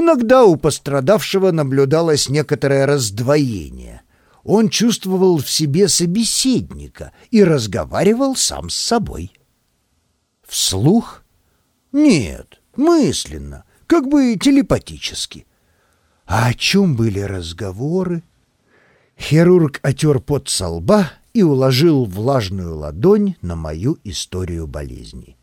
Иногда у пострадавшего наблюдалось некоторое раздвоение. Он чувствовал в себе собеседника и разговаривал сам с собой. Вслух? Нет, мысленно, как бы телепатически. А о чем были разговоры? Хирург отер пот со лба и уложил влажную ладонь на мою историю болезни.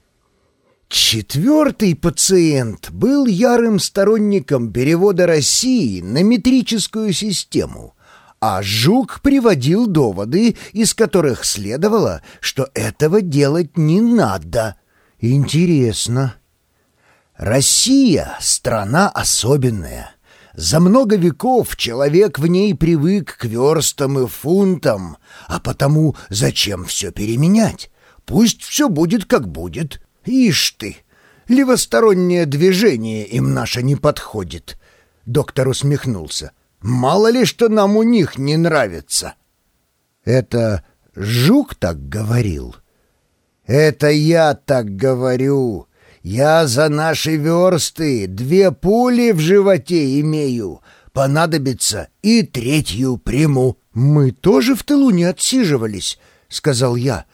Четвертый пациент был ярым сторонником перевода России на метрическую систему, а Жук приводил доводы, из которых следовало, что этого делать не надо. Интересно. Россия — страна особенная. За много веков человек в ней привык к верстам и фунтам, а потому зачем все переменять? Пусть все будет как будет. «Ишь ты! Левостороннее движение им наше не подходит!» Доктор усмехнулся. «Мало ли, что нам у них не нравится!» «Это Жук так говорил?» «Это я так говорю. Я за наши версты две пули в животе имею. Понадобится и третью приму». «Мы тоже в тылу не отсиживались», — сказал я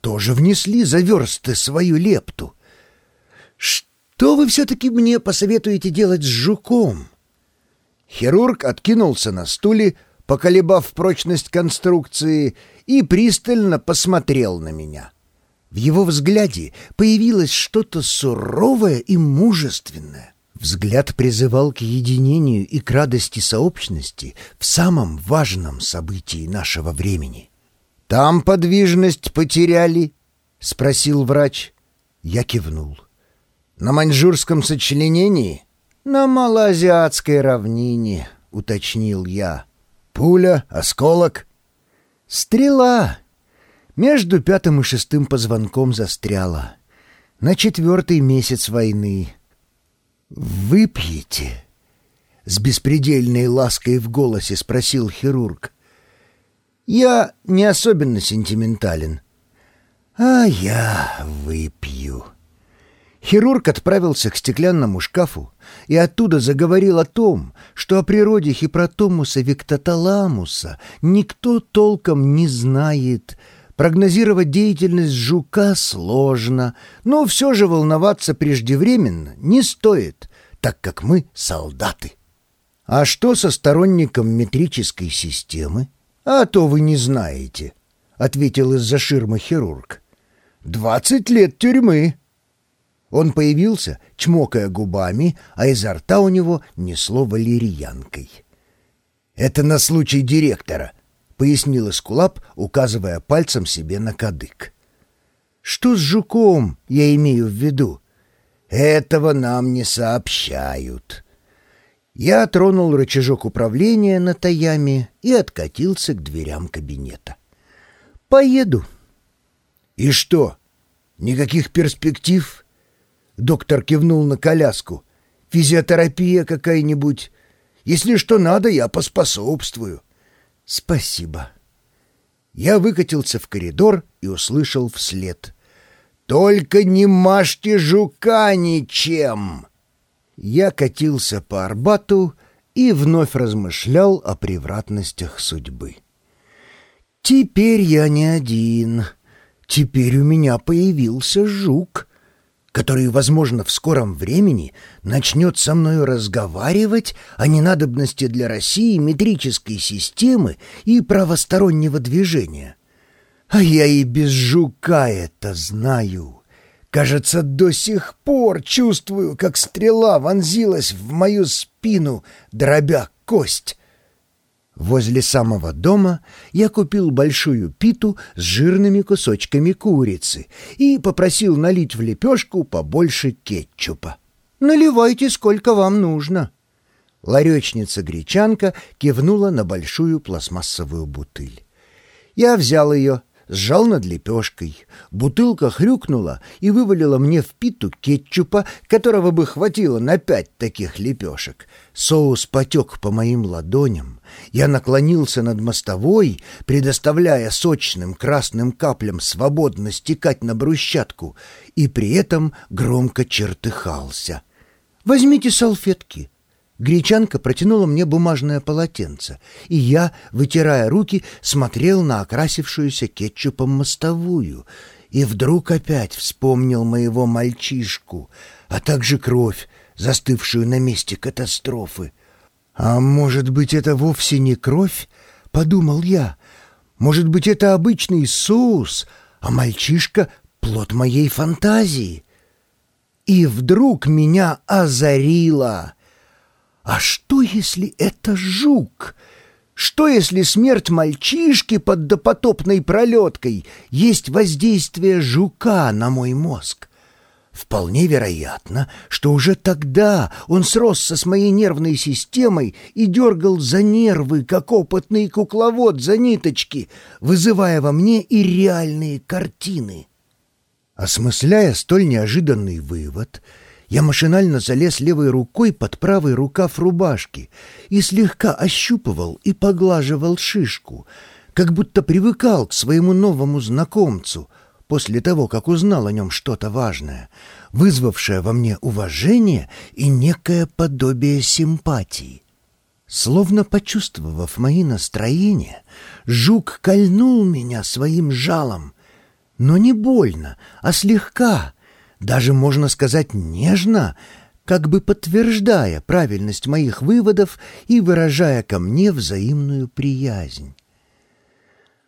тоже внесли за версты свою лепту. Что вы все-таки мне посоветуете делать с жуком? Хирург откинулся на стуле, поколебав прочность конструкции, и пристально посмотрел на меня. В его взгляде появилось что-то суровое и мужественное. Взгляд призывал к единению и к радости сообщности в самом важном событии нашего времени. «Там подвижность потеряли?» — спросил врач. Я кивнул. «На маньчжурском сочленении?» «На малоазиатской равнине», — уточнил я. «Пуля, осколок?» «Стрела!» Между пятым и шестым позвонком застряла. На четвертый месяц войны. «Выпьете?» С беспредельной лаской в голосе спросил хирург. Я не особенно сентиментален. А я выпью. Хирург отправился к стеклянному шкафу и оттуда заговорил о том, что о природе хипротомуса виктоталамуса никто толком не знает. Прогнозировать деятельность жука сложно, но все же волноваться преждевременно не стоит, так как мы солдаты. А что со сторонником метрической системы? «А то вы не знаете», — ответил из-за ширмы хирург. «Двадцать лет тюрьмы». Он появился, чмокая губами, а изо рта у него несло валерьянкой. «Это на случай директора», — пояснил Эскулап, указывая пальцем себе на кадык. «Что с жуком, я имею в виду?» «Этого нам не сообщают», я тронул рычажок управления на Таяме и откатился к дверям кабинета. «Поеду». «И что? Никаких перспектив?» Доктор кивнул на коляску. «Физиотерапия какая-нибудь? Если что надо, я поспособствую». «Спасибо». Я выкатился в коридор и услышал вслед. «Только не мажьте жука ничем!» Я катился по Арбату и вновь размышлял о превратностях судьбы. Теперь я не один. Теперь у меня появился жук, который, возможно, в скором времени начнет со мною разговаривать о ненадобности для России метрической системы и правостороннего движения. А я и без жука это знаю. Кажется, до сих пор чувствую, как стрела вонзилась в мою спину, дробя кость. Возле самого дома я купил большую питу с жирными кусочками курицы и попросил налить в лепешку побольше кетчупа. «Наливайте, сколько вам нужно». Ларечница-гречанка кивнула на большую пластмассовую бутыль. Я взял ее, сжал над лепешкой. Бутылка хрюкнула и вывалила мне в питу кетчупа, которого бы хватило на пять таких лепешек. Соус потек по моим ладоням. Я наклонился над мостовой, предоставляя сочным красным каплям свободно стекать на брусчатку, и при этом громко чертыхался. «Возьмите салфетки». Гречанка протянула мне бумажное полотенце, и я, вытирая руки, смотрел на окрасившуюся кетчупом мостовую, и вдруг опять вспомнил моего мальчишку, а также кровь, застывшую на месте катастрофы. «А может быть, это вовсе не кровь?» — подумал я. «Может быть, это обычный соус, а мальчишка — плод моей фантазии?» И вдруг меня озарило. А что, если это жук? Что, если смерть мальчишки под допотопной пролеткой есть воздействие жука на мой мозг? Вполне вероятно, что уже тогда он сросся с моей нервной системой и дергал за нервы, как опытный кукловод за ниточки, вызывая во мне и реальные картины. Осмысляя столь неожиданный вывод, я машинально залез левой рукой под правый рукав рубашки и слегка ощупывал и поглаживал шишку, как будто привыкал к своему новому знакомцу после того, как узнал о нем что-то важное, вызвавшее во мне уважение и некое подобие симпатии. Словно почувствовав мои настроения, жук кольнул меня своим жалом — но не больно, а слегка, даже, можно сказать, нежно, как бы подтверждая правильность моих выводов и выражая ко мне взаимную приязнь.